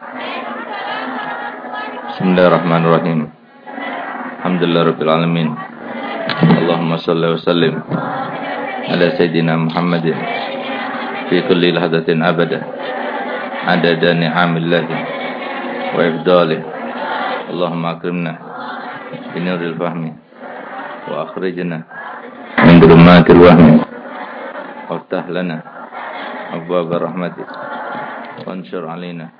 Bismillahirrahmanirrahim. Alhamdulillah Rabbil Alamin. Allahumma salli wa sallim ala Sayyidina Muhammadin fi kulli lahadatin abada adada ni'amillahi wa ifdalih. Allahumma akrimna binuril fahmi wa akhrijna min dhulumatil wahmi وافتح لنا أبواب رحمتك وانشر علينا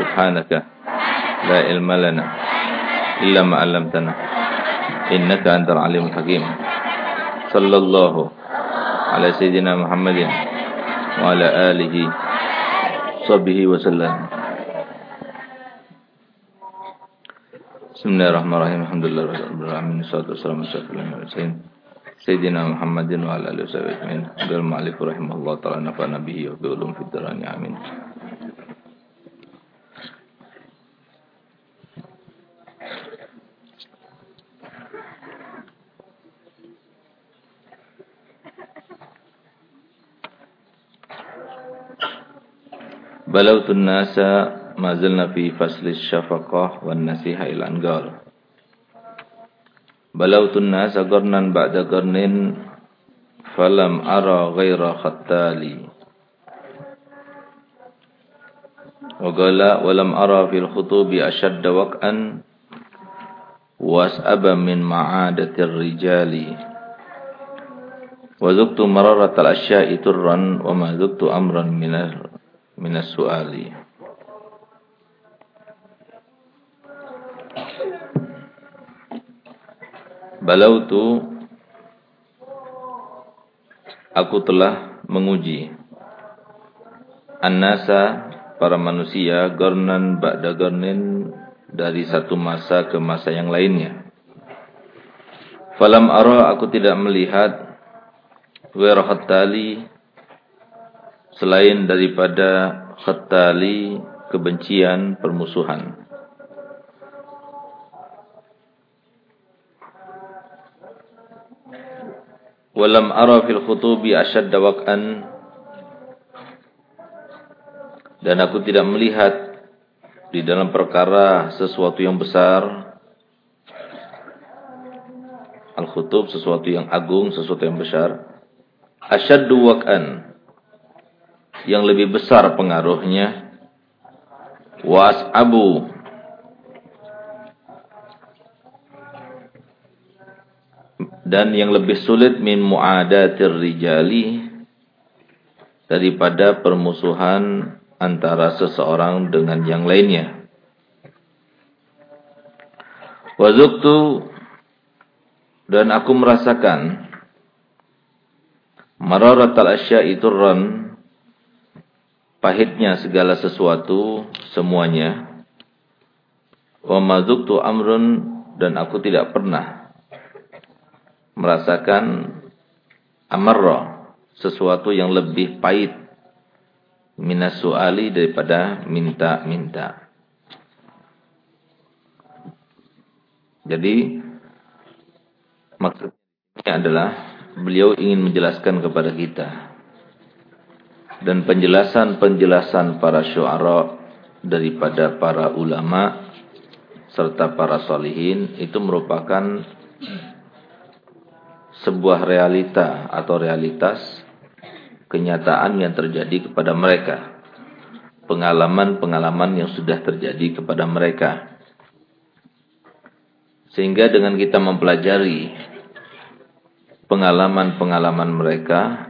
سبحانك. لا علم لنا إلا ما علمتنا. إنك أنت العليم الحكيم. صلى الله على سيدنا محمد وعلى آله صحبه وسلم. بسم الله الرحمن الرحيم. الحمد لله رب العالمين. والصلاة والسلام على المرسلين. سيدنا محمد وعلى آله وصحبه أجمعين. قال المؤلف رحمه الله تعالى نفعنا به وبعلوم في الدراني آمين. بلوت الناس ما زلنا في فصل الشفقة والنصيحة إلى الأنقار بلوت الناس قرنا بعد قرن فلم أرى غير ختالي. وقال ولم أرى في الخطوب أشد وقعا وأسأب من معادة الرجال. وذقت مرارة الأشياء ترا وما ذقت أمرا من minas suali. Balautu aku telah menguji Anasa para manusia gornan ba'da gornin dari satu masa ke masa yang lainnya. Falam ara aku tidak melihat wirahat tali selain daripada khatali kebencian permusuhan. Walam ara fil khutubi ashadda waqan. Dan aku tidak melihat di dalam perkara sesuatu yang besar. Al-khutub sesuatu yang agung sesuatu yang besar. Asyaddu waqan yang lebih besar pengaruhnya was abu dan yang lebih sulit min muadatir rijali daripada permusuhan antara seseorang dengan yang lainnya. Wazuktu dan aku merasakan mararatal asya'i turran pahitnya segala sesuatu semuanya. Wa mazuktu amrun dan aku tidak pernah merasakan amarra sesuatu yang lebih pahit minas suali daripada minta-minta. Jadi maksudnya adalah beliau ingin menjelaskan kepada kita dan penjelasan-penjelasan para syuara daripada para ulama serta para salihin itu merupakan sebuah realita atau realitas kenyataan yang terjadi kepada mereka. Pengalaman-pengalaman yang sudah terjadi kepada mereka. Sehingga dengan kita mempelajari pengalaman-pengalaman mereka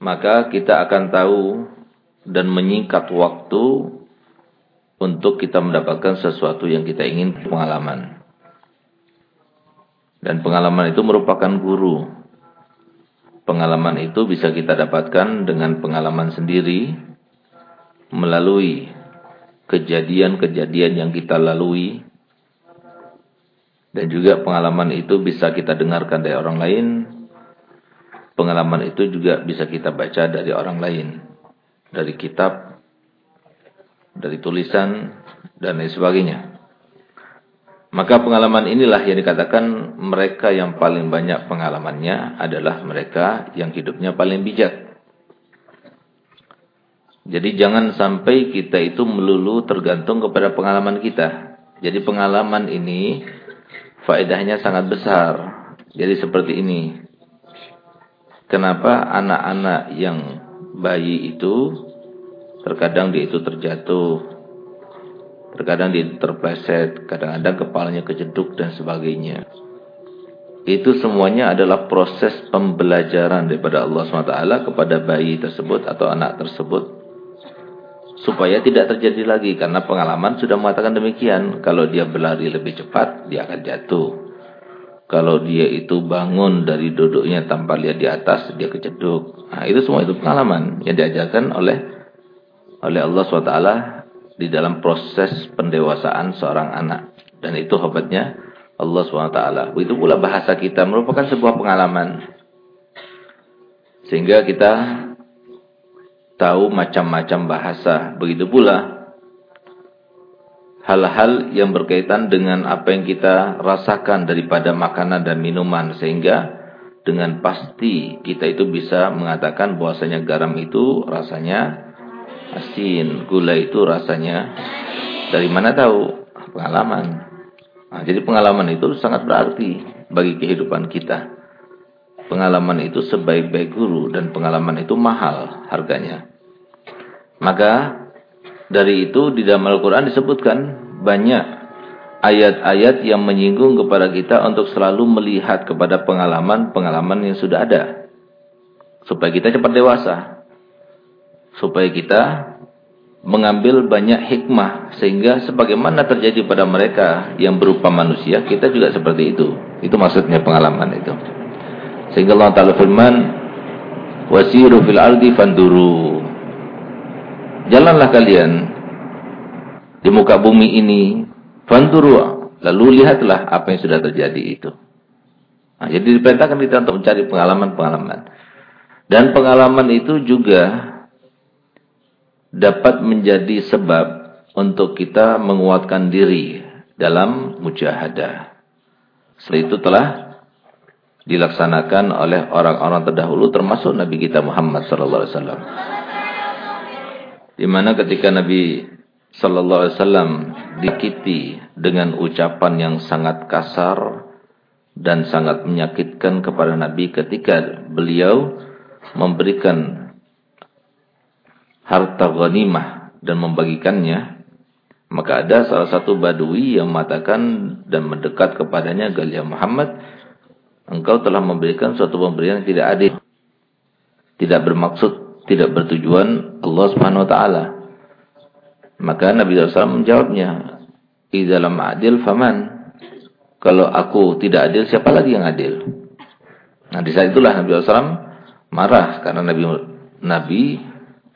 maka kita akan tahu dan menyingkat waktu untuk kita mendapatkan sesuatu yang kita ingin pengalaman. Dan pengalaman itu merupakan guru. Pengalaman itu bisa kita dapatkan dengan pengalaman sendiri melalui kejadian-kejadian yang kita lalui dan juga pengalaman itu bisa kita dengarkan dari orang lain pengalaman itu juga bisa kita baca dari orang lain dari kitab dari tulisan dan lain sebagainya maka pengalaman inilah yang dikatakan mereka yang paling banyak pengalamannya adalah mereka yang hidupnya paling bijak jadi jangan sampai kita itu melulu tergantung kepada pengalaman kita jadi pengalaman ini faedahnya sangat besar. Jadi seperti ini. Kenapa anak-anak yang bayi itu terkadang dia itu terjatuh, terkadang dia terpleset, kadang-kadang kepalanya kejeduk dan sebagainya. Itu semuanya adalah proses pembelajaran daripada Allah SWT kepada bayi tersebut atau anak tersebut. Supaya tidak terjadi lagi karena pengalaman sudah mengatakan demikian. Kalau dia berlari lebih cepat dia akan jatuh kalau dia itu bangun dari duduknya tanpa lihat di atas dia kejeduk nah itu semua itu pengalaman yang diajarkan oleh oleh Allah SWT di dalam proses pendewasaan seorang anak. Dan itu hebatnya Allah SWT. Begitu pula bahasa kita merupakan sebuah pengalaman. Sehingga kita tahu macam-macam bahasa. Begitu pula hal-hal yang berkaitan dengan apa yang kita rasakan daripada makanan dan minuman sehingga dengan pasti kita itu bisa mengatakan bahwasanya garam itu rasanya asin, gula itu rasanya dari mana tahu? Pengalaman. Nah, jadi pengalaman itu sangat berarti bagi kehidupan kita. Pengalaman itu sebaik-baik guru dan pengalaman itu mahal harganya. Maka dari itu di dalam Al-Quran disebutkan banyak ayat-ayat yang menyinggung kepada kita untuk selalu melihat kepada pengalaman-pengalaman yang sudah ada. Supaya kita cepat dewasa. Supaya kita mengambil banyak hikmah. Sehingga sebagaimana terjadi pada mereka yang berupa manusia, kita juga seperti itu. Itu maksudnya pengalaman itu. Sehingga Allah Ta'ala firman, Wasiru fil ardi fanduru Jalanlah kalian di muka bumi ini, fanduru, lalu lihatlah apa yang sudah terjadi itu. Nah, jadi diperintahkan kita untuk mencari pengalaman-pengalaman. Dan pengalaman itu juga dapat menjadi sebab untuk kita menguatkan diri dalam mujahadah. Setelah itu telah dilaksanakan oleh orang-orang terdahulu termasuk Nabi kita Muhammad sallallahu alaihi wasallam. Di mana ketika Nabi sallallahu alaihi wasallam dikiti dengan ucapan yang sangat kasar dan sangat menyakitkan kepada Nabi ketika beliau memberikan harta ghanimah dan membagikannya maka ada salah satu badui yang mengatakan dan mendekat kepadanya Galia Muhammad engkau telah memberikan suatu pemberian yang tidak adil tidak bermaksud tidak bertujuan Allah Subhanahu wa taala. Maka Nabi SAW menjawabnya, "Idza lam adil faman?" Kalau aku tidak adil, siapa lagi yang adil? Nah, di saat itulah Nabi SAW marah karena Nabi Nabi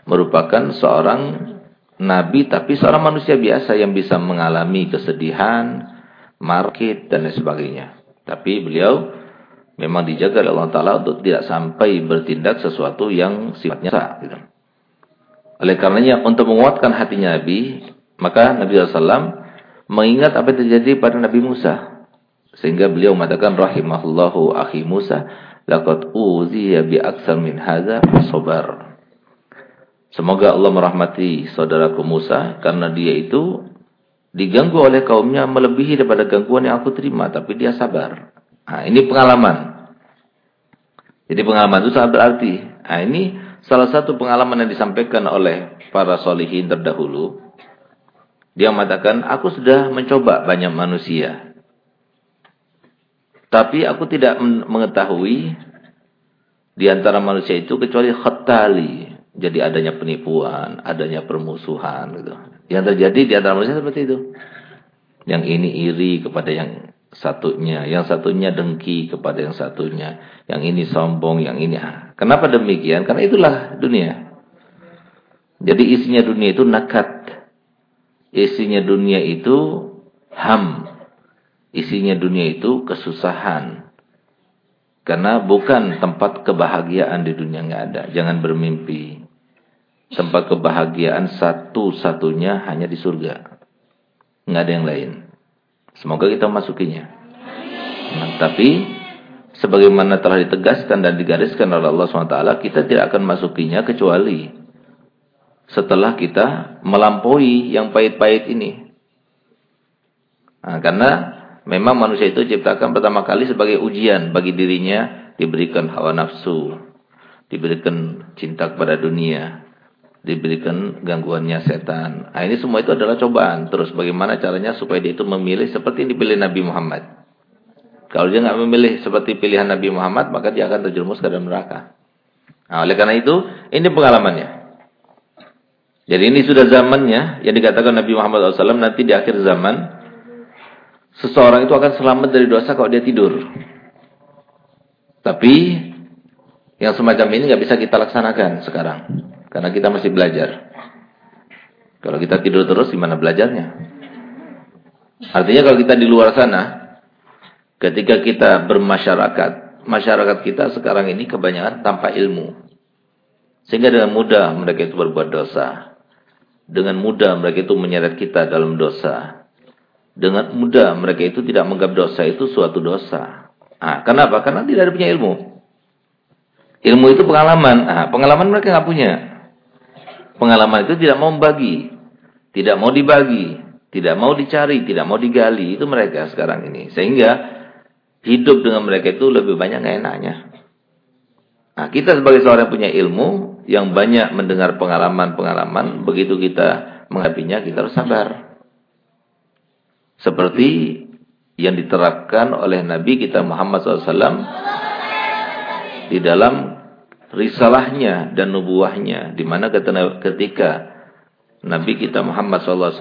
merupakan seorang nabi tapi seorang manusia biasa yang bisa mengalami kesedihan, markit dan lain sebagainya. Tapi beliau memang dijaga oleh Allah Taala untuk tidak sampai bertindak sesuatu yang sifatnya sah. Gitu. Oleh karenanya untuk menguatkan hatinya Nabi, maka Nabi SAW mengingat apa yang terjadi pada Nabi Musa. Sehingga beliau mengatakan rahimahullahu akhi Musa, laqad uziya bi aksar min hadza fasabar. Semoga Allah merahmati saudaraku Musa karena dia itu diganggu oleh kaumnya melebihi daripada gangguan yang aku terima tapi dia sabar. Nah, ini pengalaman. Jadi pengalaman itu sangat berarti. Nah, ini salah satu pengalaman yang disampaikan oleh para solihin terdahulu. Dia mengatakan, aku sudah mencoba banyak manusia. Tapi aku tidak mengetahui di antara manusia itu kecuali khatali. Jadi adanya penipuan, adanya permusuhan. Gitu. Yang terjadi di antara manusia seperti itu. Yang ini iri kepada yang satunya, yang satunya dengki kepada yang satunya, yang ini sombong, yang ini. Kenapa demikian? Karena itulah dunia. Jadi isinya dunia itu nakat. Isinya dunia itu ham. Isinya dunia itu kesusahan. Karena bukan tempat kebahagiaan di dunia nggak ada. Jangan bermimpi. Tempat kebahagiaan satu-satunya hanya di surga. Nggak ada yang lain. Semoga kita masukinya. Nah, tapi sebagaimana telah ditegaskan dan digariskan oleh Allah SWT, kita tidak akan masukinya kecuali setelah kita melampaui yang pahit-pahit ini. Nah, karena memang manusia itu diciptakan pertama kali sebagai ujian bagi dirinya, diberikan hawa nafsu, diberikan cinta kepada dunia, diberikan gangguannya setan. Nah, ini semua itu adalah cobaan. Terus bagaimana caranya supaya dia itu memilih seperti yang dipilih Nabi Muhammad. Kalau dia nggak memilih seperti pilihan Nabi Muhammad, maka dia akan terjerumus ke dalam neraka. Nah, oleh karena itu, ini pengalamannya. Jadi ini sudah zamannya yang dikatakan Nabi Muhammad SAW nanti di akhir zaman seseorang itu akan selamat dari dosa kalau dia tidur. Tapi yang semacam ini nggak bisa kita laksanakan sekarang. Karena kita masih belajar. Kalau kita tidur terus gimana belajarnya? Artinya kalau kita di luar sana, ketika kita bermasyarakat, masyarakat kita sekarang ini kebanyakan tanpa ilmu. Sehingga dengan mudah mereka itu berbuat dosa. Dengan mudah mereka itu menyeret kita dalam dosa. Dengan mudah mereka itu tidak menganggap dosa itu suatu dosa. Ah, kenapa? Karena tidak ada punya ilmu. Ilmu itu pengalaman. Ah, pengalaman mereka nggak punya. Pengalaman itu tidak mau membagi. Tidak mau dibagi. Tidak mau dicari. Tidak mau digali. Itu mereka sekarang ini. Sehingga hidup dengan mereka itu lebih banyak enaknya. Nah, kita sebagai seorang yang punya ilmu. Yang banyak mendengar pengalaman-pengalaman. Begitu kita menghadapinya kita harus sabar. Seperti yang diterapkan oleh Nabi kita Muhammad SAW. Di dalam risalahnya dan nubuahnya di mana ketika Nabi kita Muhammad SAW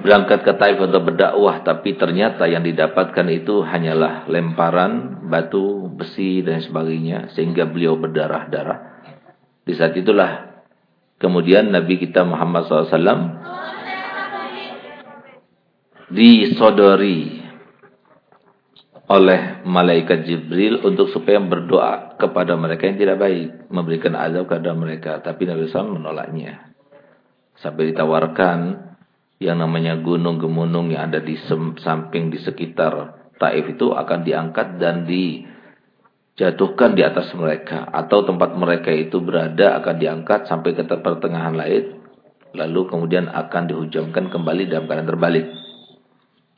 berangkat ke Taif untuk berdakwah tapi ternyata yang didapatkan itu hanyalah lemparan batu, besi dan sebagainya sehingga beliau berdarah-darah. Di saat itulah kemudian Nabi kita Muhammad SAW disodori oleh malaikat Jibril untuk supaya berdoa kepada mereka yang tidak baik, memberikan azab kepada mereka, tapi Nabi SAW menolaknya. Sampai ditawarkan yang namanya gunung-gunung yang ada di samping di sekitar Taif itu akan diangkat dan dijatuhkan di atas mereka atau tempat mereka itu berada akan diangkat sampai ke pertengahan laut lalu kemudian akan dihujamkan kembali dalam keadaan terbalik.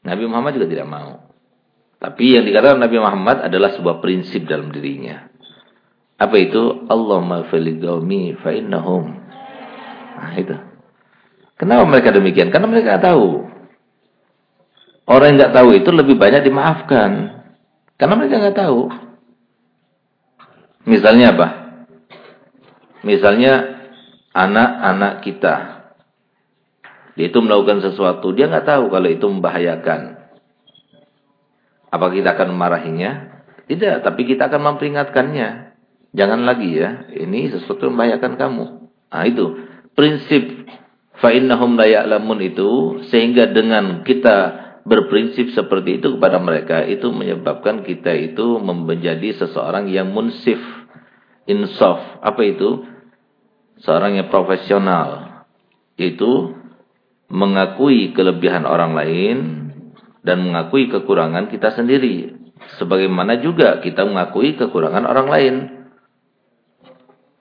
Nabi Muhammad juga tidak mau. Tapi yang dikatakan Nabi Muhammad adalah sebuah prinsip dalam dirinya. Apa itu? Allahumma filigaumi fa'innahum. Nah itu. Kenapa mereka demikian? Karena mereka tahu. Orang yang tidak tahu itu lebih banyak dimaafkan. Karena mereka tidak tahu. Misalnya apa? Misalnya anak-anak kita. Dia itu melakukan sesuatu. Dia nggak tahu kalau itu membahayakan. Apa kita akan memarahinya? Tidak, tapi kita akan memperingatkannya. Jangan lagi ya, ini sesuatu yang membahayakan kamu. Nah itu, prinsip fa'innahum laya'lamun itu, sehingga dengan kita berprinsip seperti itu kepada mereka, itu menyebabkan kita itu menjadi seseorang yang munsif, insaf. Apa itu? Seorang yang profesional. Itu mengakui kelebihan orang lain, dan mengakui kekurangan kita sendiri. Sebagaimana juga kita mengakui kekurangan orang lain.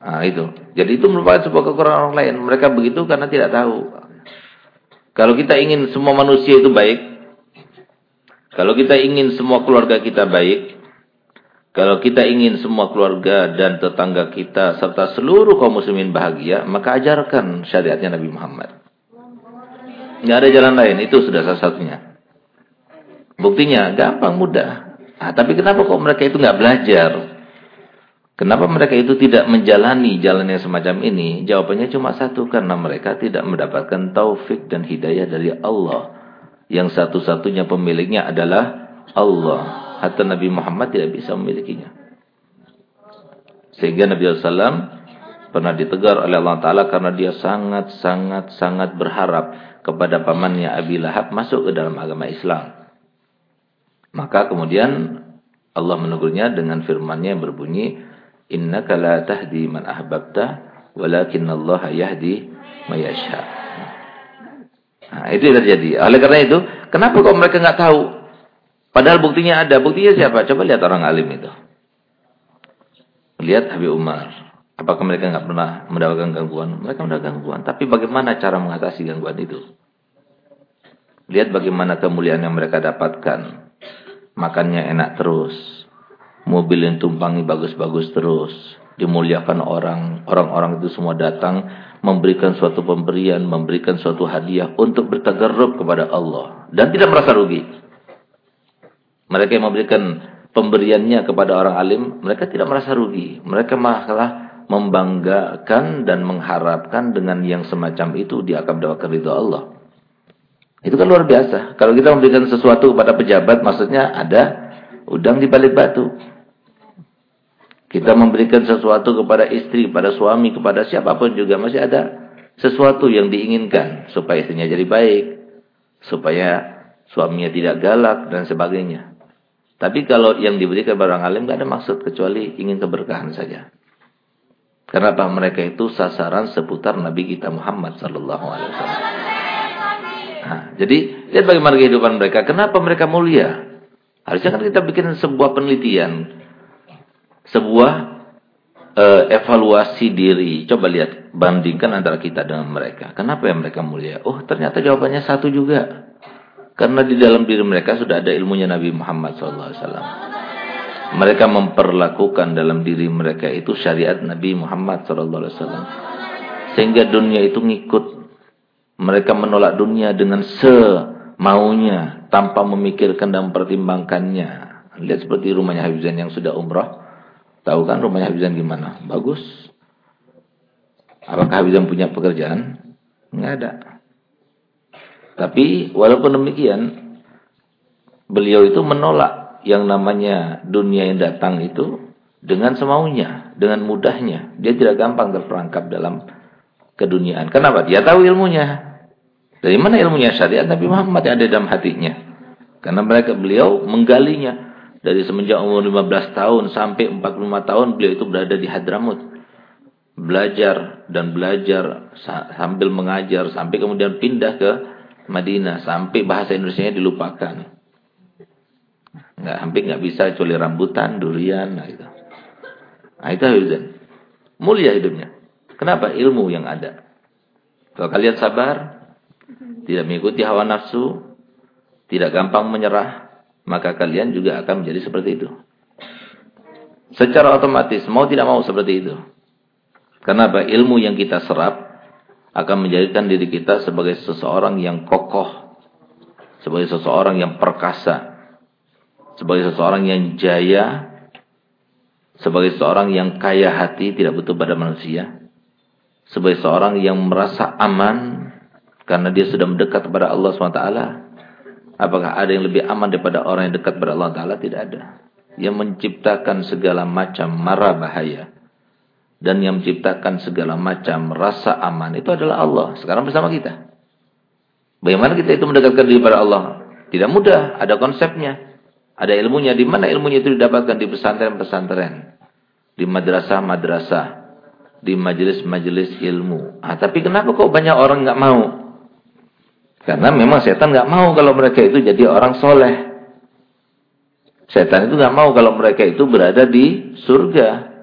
Nah, itu. Jadi itu merupakan sebuah kekurangan orang lain. Mereka begitu karena tidak tahu. Kalau kita ingin semua manusia itu baik, kalau kita ingin semua keluarga kita baik, kalau kita ingin semua keluarga dan tetangga kita serta seluruh kaum muslimin bahagia, maka ajarkan syariatnya Nabi Muhammad. Tidak ada jalan lain, itu sudah salah satunya. Buktinya gampang, mudah. Nah, tapi kenapa kok mereka itu nggak belajar? Kenapa mereka itu tidak menjalani jalan yang semacam ini? Jawabannya cuma satu, karena mereka tidak mendapatkan taufik dan hidayah dari Allah. Yang satu-satunya pemiliknya adalah Allah. Hatta Nabi Muhammad tidak bisa memilikinya. Sehingga Nabi SAW pernah ditegur oleh Allah Ta'ala karena dia sangat-sangat-sangat berharap kepada pamannya Abi Lahab masuk ke dalam agama Islam. Maka kemudian Allah menegurnya dengan firman-Nya yang berbunyi, "Innaka la tahdi man ahbabta, walakin Allah yahdi may yasha." Nah, itu yang terjadi. Oleh karena itu, kenapa kok mereka nggak tahu? Padahal buktinya ada. Buktinya siapa? Coba lihat orang alim itu. Lihat Habib Umar. Apakah mereka nggak pernah mendapatkan gangguan? Mereka mendapatkan gangguan. Tapi bagaimana cara mengatasi gangguan itu? Lihat bagaimana kemuliaan yang mereka dapatkan makannya enak terus, mobil yang tumpangi bagus-bagus terus, dimuliakan orang, orang-orang itu semua datang memberikan suatu pemberian, memberikan suatu hadiah untuk bertagarrub kepada Allah dan tidak merasa rugi. Mereka yang memberikan pemberiannya kepada orang alim, mereka tidak merasa rugi. Mereka malah membanggakan dan mengharapkan dengan yang semacam itu dia akan mendapatkan Allah. Itu kan luar biasa. Kalau kita memberikan sesuatu kepada pejabat, maksudnya ada udang di balik batu. Kita memberikan sesuatu kepada istri, kepada suami, kepada siapa pun juga masih ada sesuatu yang diinginkan supaya istrinya jadi baik, supaya suaminya tidak galak dan sebagainya. Tapi kalau yang diberikan barang alim tidak ada maksud kecuali ingin keberkahan saja. Kenapa mereka itu sasaran seputar Nabi kita Muhammad sallallahu alaihi wasallam. Nah, jadi lihat bagaimana kehidupan mereka. Kenapa mereka mulia? Harusnya kan kita bikin sebuah penelitian, sebuah uh, evaluasi diri. Coba lihat, bandingkan antara kita dengan mereka. Kenapa ya mereka mulia? Oh, ternyata jawabannya satu juga. Karena di dalam diri mereka sudah ada ilmunya Nabi Muhammad SAW. Mereka memperlakukan dalam diri mereka itu syariat Nabi Muhammad SAW. Sehingga dunia itu ngikut mereka menolak dunia dengan semaunya tanpa memikirkan dan mempertimbangkannya. Lihat seperti rumahnya Habibzan yang sudah umrah. Tahu kan rumahnya Habibzan gimana? Bagus. Apakah Habibzan punya pekerjaan? Enggak ada. Tapi walaupun demikian, beliau itu menolak yang namanya dunia yang datang itu dengan semaunya, dengan mudahnya. Dia tidak gampang terperangkap dalam keduniaan. Kenapa? Dia tahu ilmunya. Dari mana ilmunya syariat Nabi Muhammad yang ada dalam hatinya? Karena mereka beliau menggalinya dari semenjak umur 15 tahun sampai 45 tahun beliau itu berada di Hadramut. Belajar dan belajar sambil mengajar sampai kemudian pindah ke Madinah sampai bahasa Indonesia dilupakan. Enggak hampir enggak bisa kecuali rambutan, durian, nah itu. Nah itu Mulia hidupnya. Kenapa? Ilmu yang ada. Kalau kalian sabar, tidak mengikuti hawa nafsu, tidak gampang menyerah, maka kalian juga akan menjadi seperti itu. Secara otomatis, mau tidak mau seperti itu. Kenapa? Ilmu yang kita serap akan menjadikan diri kita sebagai seseorang yang kokoh, sebagai seseorang yang perkasa, sebagai seseorang yang jaya, sebagai seseorang yang kaya hati, tidak butuh pada manusia, sebagai seorang yang merasa aman karena dia sudah mendekat kepada Allah SWT. Apakah ada yang lebih aman daripada orang yang dekat kepada Allah Taala? Tidak ada. Yang menciptakan segala macam mara bahaya dan yang menciptakan segala macam rasa aman itu adalah Allah. Sekarang bersama kita. Bagaimana kita itu mendekatkan diri kepada Allah? Tidak mudah. Ada konsepnya. Ada ilmunya. Di mana ilmunya itu didapatkan di pesantren-pesantren, di madrasah-madrasah di majelis-majelis ilmu. Ah, tapi kenapa kok banyak orang nggak mau? Karena memang setan nggak mau kalau mereka itu jadi orang soleh. Setan itu nggak mau kalau mereka itu berada di surga.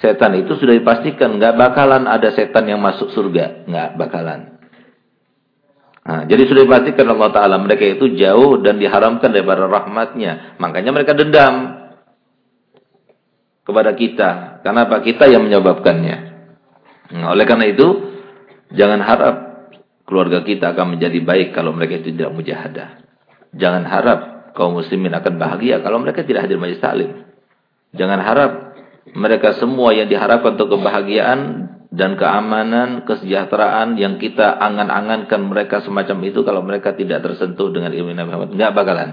Setan itu sudah dipastikan nggak bakalan ada setan yang masuk surga, nggak bakalan. Nah, jadi sudah dipastikan Allah Taala mereka itu jauh dan diharamkan daripada rahmatnya. Makanya mereka dendam kepada kita. Karena apa? Kita yang menyebabkannya. Nah, oleh karena itu, jangan harap keluarga kita akan menjadi baik kalau mereka itu tidak mujahadah. Jangan harap kaum muslimin akan bahagia kalau mereka tidak hadir majlis taklim. Jangan harap mereka semua yang diharapkan untuk kebahagiaan dan keamanan, kesejahteraan yang kita angan-angankan mereka semacam itu kalau mereka tidak tersentuh dengan ilmu Nabi Muhammad. Enggak bakalan.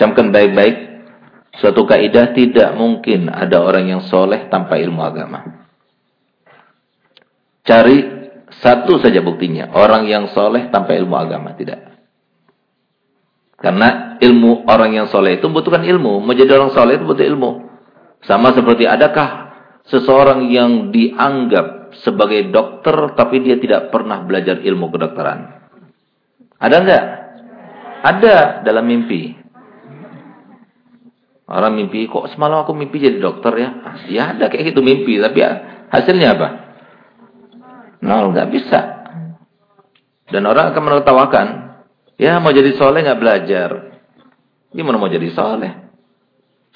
Camkan baik-baik. Suatu kaidah tidak mungkin ada orang yang soleh tanpa ilmu agama. Cari satu saja buktinya. Orang yang soleh tanpa ilmu agama. Tidak. Karena ilmu orang yang soleh itu membutuhkan ilmu. Menjadi orang soleh itu butuh ilmu. Sama seperti adakah seseorang yang dianggap sebagai dokter tapi dia tidak pernah belajar ilmu kedokteran? Ada enggak? Ada dalam mimpi. Orang mimpi, kok semalam aku mimpi jadi dokter ya? Ya ada kayak gitu mimpi, tapi ya, hasilnya apa? Nol, nggak bisa. Dan orang akan menertawakan, ya mau jadi soleh nggak belajar. Gimana mau jadi soleh?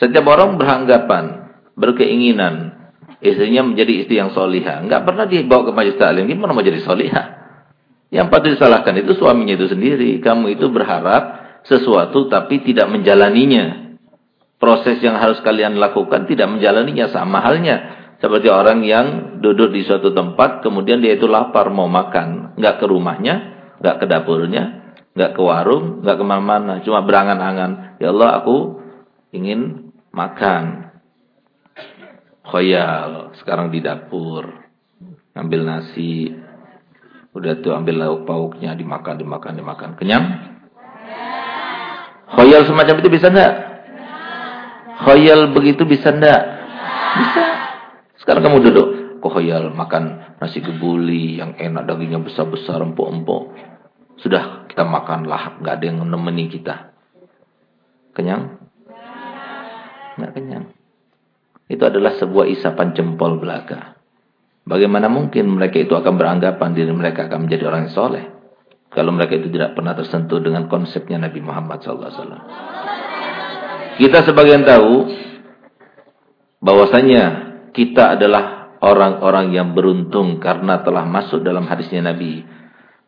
Setiap orang beranggapan, berkeinginan, istrinya menjadi istri yang solihah. Nggak pernah dibawa ke majelis taklim, gimana mau jadi solihah? Yang patut disalahkan itu suaminya itu sendiri. Kamu itu berharap sesuatu tapi tidak menjalaninya proses yang harus kalian lakukan tidak menjalaninya sama halnya seperti orang yang duduk di suatu tempat kemudian dia itu lapar mau makan. Nggak ke rumahnya nggak ke dapurnya nggak ke warung nggak ke mana-mana. Cuma berangan-angan ya Allah aku ingin makan. Khoyal sekarang di dapur. Ambil nasi. Udah tuh ambil lauk pauknya dimakan dimakan dimakan. Kenyang? Khoyal semacam itu bisa nggak? Khayal begitu bisa ndak? Bisa. Sekarang kamu duduk. Kok khayal makan nasi kebuli yang enak dagingnya besar-besar empuk-empuk. Sudah kita makan lahap, nggak ada yang menemani kita. Kenyang? Nggak kenyang. Itu adalah sebuah isapan jempol belaka. Bagaimana mungkin mereka itu akan beranggapan diri mereka akan menjadi orang yang soleh. Kalau mereka itu tidak pernah tersentuh dengan konsepnya Nabi Muhammad SAW. Kita sebagian tahu bahwasanya kita adalah orang-orang yang beruntung karena telah masuk dalam hadisnya Nabi.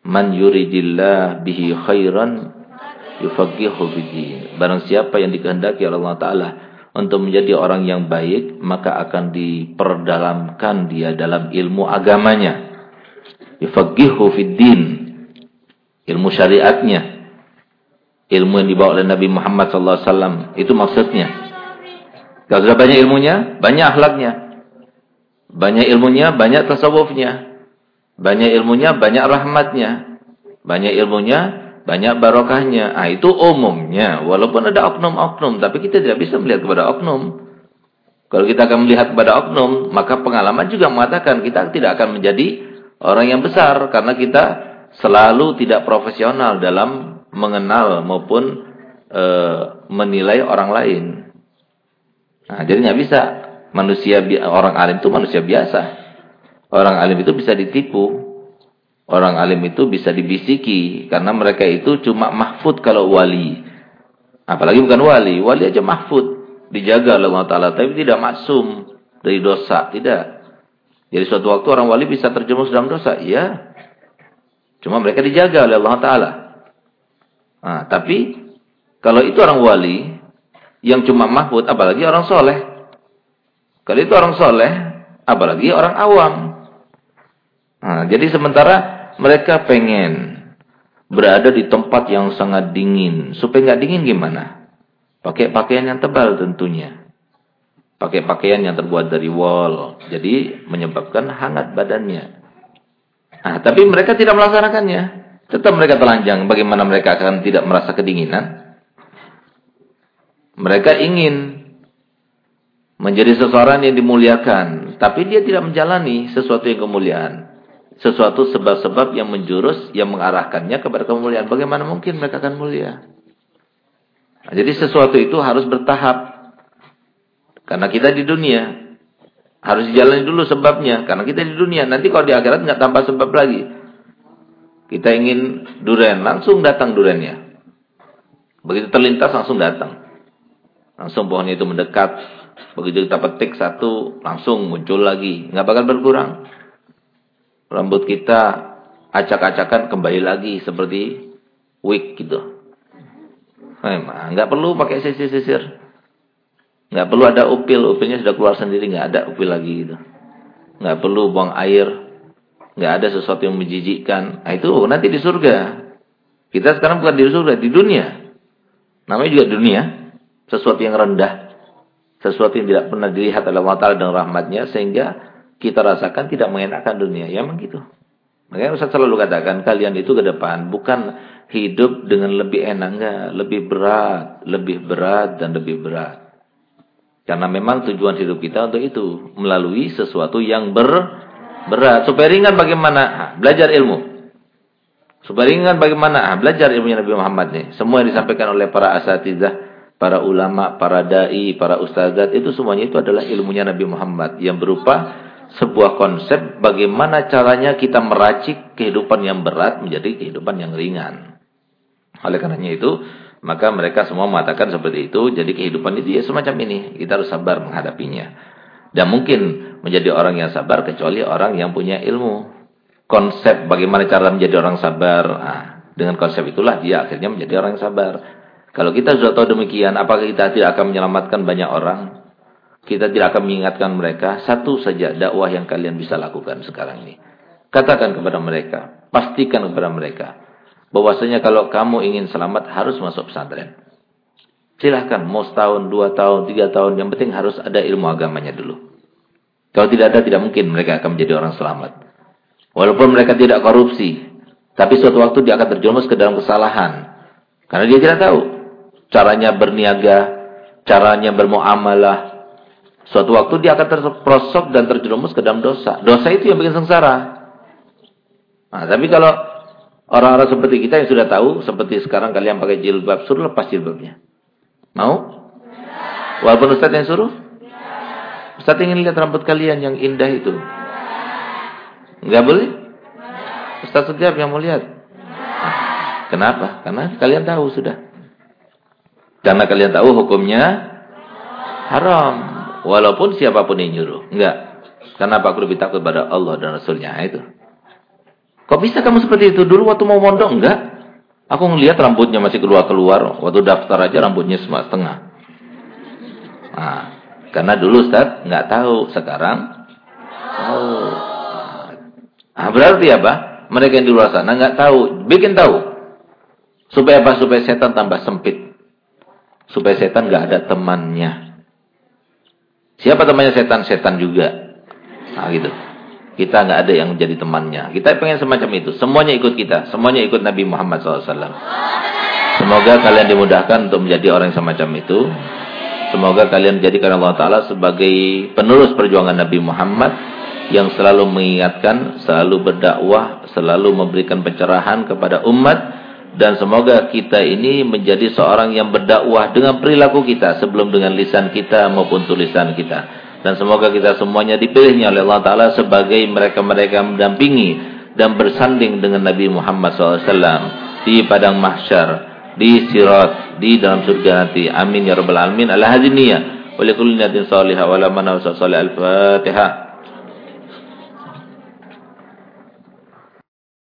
Man yuridillah bihi khairan yufaqihu fiddin. Barang siapa yang dikehendaki oleh Allah taala untuk menjadi orang yang baik, maka akan diperdalamkan dia dalam ilmu agamanya. Yufaqihu fiddin. Ilmu syariatnya ilmu yang dibawa oleh Nabi Muhammad SAW. Itu maksudnya. Kalau sudah banyak ilmunya, banyak akhlaknya. Banyak ilmunya, banyak tasawufnya. Banyak ilmunya, banyak rahmatnya. Banyak ilmunya, banyak barokahnya. Ah itu umumnya. Walaupun ada oknum-oknum, tapi kita tidak bisa melihat kepada oknum. Kalau kita akan melihat kepada oknum, maka pengalaman juga mengatakan kita tidak akan menjadi orang yang besar karena kita selalu tidak profesional dalam mengenal maupun e, menilai orang lain. Nah, jadi nggak bisa manusia orang alim itu manusia biasa. Orang alim itu bisa ditipu. Orang alim itu bisa dibisiki karena mereka itu cuma mahfud kalau wali. Apalagi bukan wali, wali aja mahfud, dijaga oleh Allah Taala, tapi tidak maksum dari dosa, tidak. Jadi suatu waktu orang wali bisa terjerumus dalam dosa, iya. Cuma mereka dijaga oleh Allah Taala. Nah, tapi kalau itu orang wali yang cuma mahfud, apalagi orang soleh. Kalau itu orang soleh, apalagi orang awam. Nah, jadi sementara mereka pengen berada di tempat yang sangat dingin. Supaya nggak dingin gimana? Pakai pakaian yang tebal tentunya. Pakai pakaian yang terbuat dari wol. Jadi menyebabkan hangat badannya. Nah, tapi mereka tidak melaksanakannya. Tetap mereka telanjang. Bagaimana mereka akan tidak merasa kedinginan? Mereka ingin menjadi seseorang yang dimuliakan. Tapi dia tidak menjalani sesuatu yang kemuliaan. Sesuatu sebab-sebab yang menjurus, yang mengarahkannya kepada kemuliaan. Bagaimana mungkin mereka akan mulia? Nah, jadi sesuatu itu harus bertahap. Karena kita di dunia. Harus dijalani dulu sebabnya. Karena kita di dunia. Nanti kalau di akhirat nggak tambah sebab lagi. Kita ingin duren, langsung datang durennya. Begitu terlintas langsung datang. Langsung pohonnya itu mendekat. Begitu kita petik satu, langsung muncul lagi. Nggak bakal berkurang. Rambut kita acak-acakan kembali lagi seperti wig gitu. Memang nggak perlu pakai sisir-sisir. Nggak perlu ada upil, upilnya sudah keluar sendiri, nggak ada upil lagi gitu. Nggak perlu buang air, nggak ada sesuatu yang menjijikkan. Nah, itu nanti di surga. Kita sekarang bukan di surga, di dunia. Namanya juga dunia, sesuatu yang rendah, sesuatu yang tidak pernah dilihat oleh Allah Taala dengan rahmatnya sehingga kita rasakan tidak mengenakan dunia. Ya memang gitu. Makanya Ustaz selalu katakan kalian itu ke depan bukan hidup dengan lebih enak enggak, lebih berat, lebih berat dan lebih berat. Karena memang tujuan hidup kita untuk itu, melalui sesuatu yang ber berat. Supaya ringan bagaimana? Belajar ilmu. Supaya ringan bagaimana? Belajar ilmunya Nabi Muhammad nih. Semua yang disampaikan oleh para asatidzah, para ulama, para dai, para ustazat itu semuanya itu adalah ilmunya Nabi Muhammad yang berupa sebuah konsep bagaimana caranya kita meracik kehidupan yang berat menjadi kehidupan yang ringan. Oleh karenanya itu, maka mereka semua mengatakan seperti itu, jadi kehidupan itu ya semacam ini. Kita harus sabar menghadapinya. Dan mungkin menjadi orang yang sabar kecuali orang yang punya ilmu. Konsep bagaimana cara menjadi orang sabar. Nah, dengan konsep itulah dia akhirnya menjadi orang yang sabar. Kalau kita sudah tahu demikian, apakah kita tidak akan menyelamatkan banyak orang? Kita tidak akan mengingatkan mereka. Satu saja dakwah yang kalian bisa lakukan sekarang ini. Katakan kepada mereka. Pastikan kepada mereka. bahwasanya kalau kamu ingin selamat harus masuk pesantren. Silahkan. Mau setahun, dua tahun, tiga tahun. Yang penting harus ada ilmu agamanya dulu. Kalau tidak ada, tidak mungkin mereka akan menjadi orang selamat. Walaupun mereka tidak korupsi. Tapi suatu waktu dia akan terjerumus ke dalam kesalahan. Karena dia tidak tahu. Caranya berniaga. Caranya bermuamalah Suatu waktu dia akan terprosok dan terjerumus ke dalam dosa. Dosa itu yang bikin sengsara. Nah, tapi kalau orang-orang seperti kita yang sudah tahu, seperti sekarang kalian pakai jilbab, suruh lepas jilbabnya. Mau? Walaupun Ustaz yang suruh? Ustaz ingin lihat rambut kalian yang indah itu. Enggak boleh? Ustaz setiap yang mau lihat. Nah, kenapa? Karena kalian tahu sudah. Karena kalian tahu hukumnya haram. Walaupun siapa pun yang nyuruh. Enggak. Karena aku lebih takut pada Allah dan Rasulnya itu. Kok bisa kamu seperti itu? Dulu waktu mau mondok enggak. Aku ngelihat rambutnya masih keluar-keluar. Waktu daftar aja rambutnya semua setengah. Nah, karena dulu Ustaz enggak tahu. Sekarang tahu. Nah, berarti apa? Mereka yang di luar sana enggak tahu. Bikin tahu. Supaya apa? Supaya setan tambah sempit. Supaya setan enggak ada temannya. Siapa temannya setan? Setan juga. Nah gitu. Kita nggak ada yang menjadi temannya. Kita pengen semacam itu. Semuanya ikut kita. Semuanya ikut Nabi Muhammad SAW. Semoga kalian dimudahkan untuk menjadi orang yang semacam itu. Semoga kalian menjadikan Allah Ta'ala sebagai penerus perjuangan Nabi Muhammad. Yang selalu mengingatkan, selalu berdakwah, selalu memberikan pencerahan kepada umat dan semoga kita ini menjadi seorang yang berdakwah dengan perilaku kita sebelum dengan lisan kita maupun tulisan kita. Dan semoga kita semuanya dipilihnya oleh Allah Ta'ala sebagai mereka-mereka mendampingi dan bersanding dengan Nabi Muhammad SAW di padang mahsyar, di sirat, di dalam surga nanti. Amin ya rabbal alamin. Ala hadiniyah. Wa likulli niyatin salihah wa la manawsa salih al-fatihah.